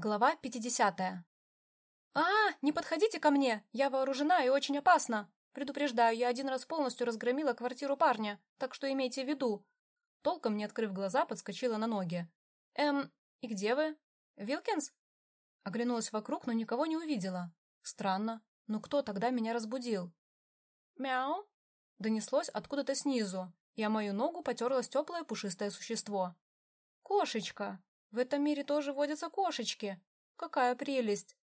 Глава 50. «А, не подходите ко мне! Я вооружена и очень опасна! Предупреждаю, я один раз полностью разгромила квартиру парня, так что имейте в виду!» Толком не открыв глаза, подскочила на ноги. «Эм, и где вы? Вилкинс?» Оглянулась вокруг, но никого не увидела. Странно. Ну кто тогда меня разбудил? «Мяу!» Донеслось откуда-то снизу, и о мою ногу потерлось теплое пушистое существо. «Кошечка!» В этом мире тоже водятся кошечки. Какая прелесть!»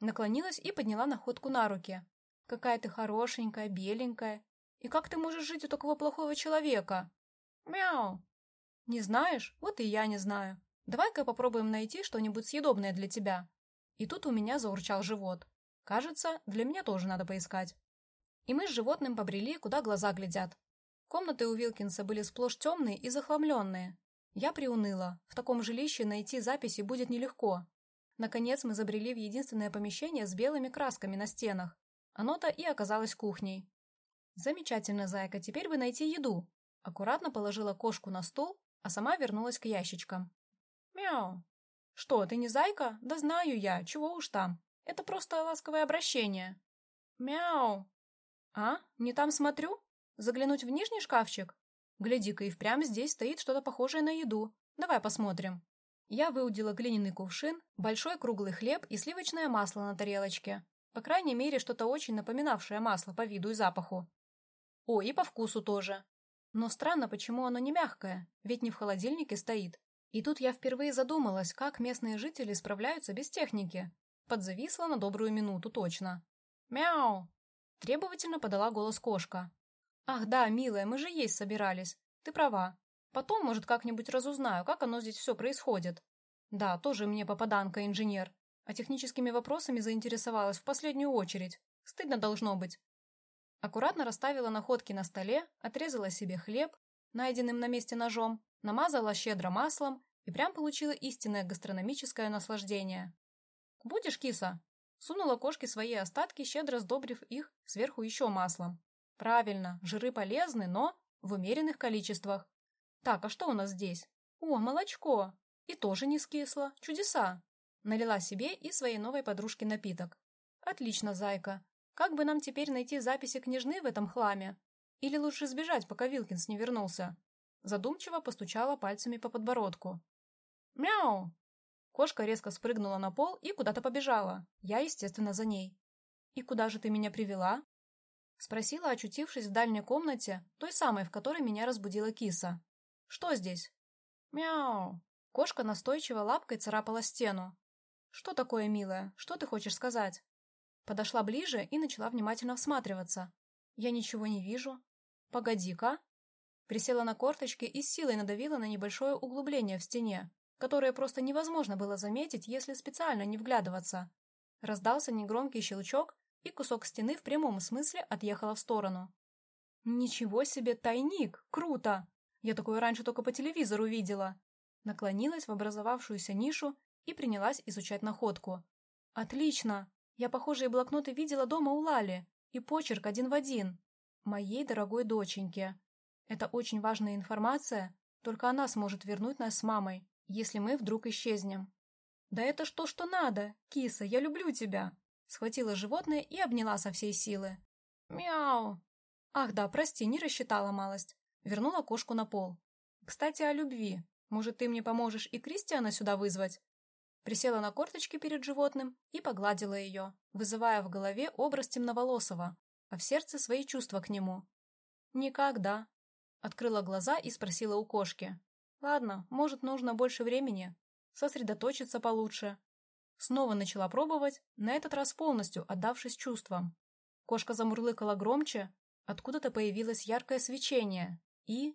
Наклонилась и подняла находку на руки. «Какая ты хорошенькая, беленькая. И как ты можешь жить у такого плохого человека?» «Мяу!» «Не знаешь? Вот и я не знаю. Давай-ка попробуем найти что-нибудь съедобное для тебя». И тут у меня заурчал живот. Кажется, для меня тоже надо поискать. И мы с животным побрели, куда глаза глядят. Комнаты у Вилкинса были сплошь темные и захламленные. Я приуныла. В таком жилище найти записи будет нелегко. Наконец мы забрели в единственное помещение с белыми красками на стенах. Оно-то и оказалось кухней. «Замечательно, зайка, теперь вы найти еду». Аккуратно положила кошку на стол, а сама вернулась к ящичкам. «Мяу». «Что, ты не зайка? Да знаю я, чего уж там. Это просто ласковое обращение». «Мяу». «А, не там смотрю? Заглянуть в нижний шкафчик?» Гляди-ка, и впрямь здесь стоит что-то похожее на еду. Давай посмотрим. Я выудила глиняный кувшин, большой круглый хлеб и сливочное масло на тарелочке. По крайней мере, что-то очень напоминавшее масло по виду и запаху. О, и по вкусу тоже. Но странно, почему оно не мягкое, ведь не в холодильнике стоит. И тут я впервые задумалась, как местные жители справляются без техники. Подзависла на добрую минуту точно. «Мяу!» Требовательно подала голос кошка. «Ах да, милая, мы же есть собирались. Ты права. Потом, может, как-нибудь разузнаю, как оно здесь все происходит. Да, тоже мне попаданка-инженер. А техническими вопросами заинтересовалась в последнюю очередь. Стыдно должно быть». Аккуратно расставила находки на столе, отрезала себе хлеб, найденным на месте ножом, намазала щедро маслом и прям получила истинное гастрономическое наслаждение. «Будешь, киса?» Сунула кошке свои остатки, щедро сдобрив их сверху еще маслом. Правильно, жиры полезны, но в умеренных количествах. Так, а что у нас здесь? О, молочко. И тоже не скисло. Чудеса. Налила себе и своей новой подружке напиток. Отлично, зайка. Как бы нам теперь найти записи княжны в этом хламе? Или лучше сбежать, пока Вилкинс не вернулся? Задумчиво постучала пальцами по подбородку. Мяу! Кошка резко спрыгнула на пол и куда-то побежала. Я, естественно, за ней. «И куда же ты меня привела?» Спросила, очутившись в дальней комнате, той самой, в которой меня разбудила киса. «Что здесь?» «Мяу!» Кошка настойчиво лапкой царапала стену. «Что такое, милая? Что ты хочешь сказать?» Подошла ближе и начала внимательно всматриваться. «Я ничего не вижу. Погоди-ка!» Присела на корточки и с силой надавила на небольшое углубление в стене, которое просто невозможно было заметить, если специально не вглядываться. Раздался негромкий щелчок, и кусок стены в прямом смысле отъехала в сторону. «Ничего себе, тайник! Круто! Я такое раньше только по телевизору видела!» Наклонилась в образовавшуюся нишу и принялась изучать находку. «Отлично! Я похожие блокноты видела дома у Лали, и почерк один в один. Моей дорогой доченьке. Это очень важная информация, только она сможет вернуть нас с мамой, если мы вдруг исчезнем. Да это что, что надо? Киса, я люблю тебя!» Схватила животное и обняла со всей силы. «Мяу!» «Ах да, прости, не рассчитала малость». Вернула кошку на пол. «Кстати, о любви. Может, ты мне поможешь и Кристиана сюда вызвать?» Присела на корточки перед животным и погладила ее, вызывая в голове образ темноволосого, а в сердце свои чувства к нему. «Никогда». Открыла глаза и спросила у кошки. «Ладно, может, нужно больше времени. Сосредоточиться получше. Снова начала пробовать, на этот раз полностью отдавшись чувствам. Кошка замурлыкала громче, откуда-то появилось яркое свечение, и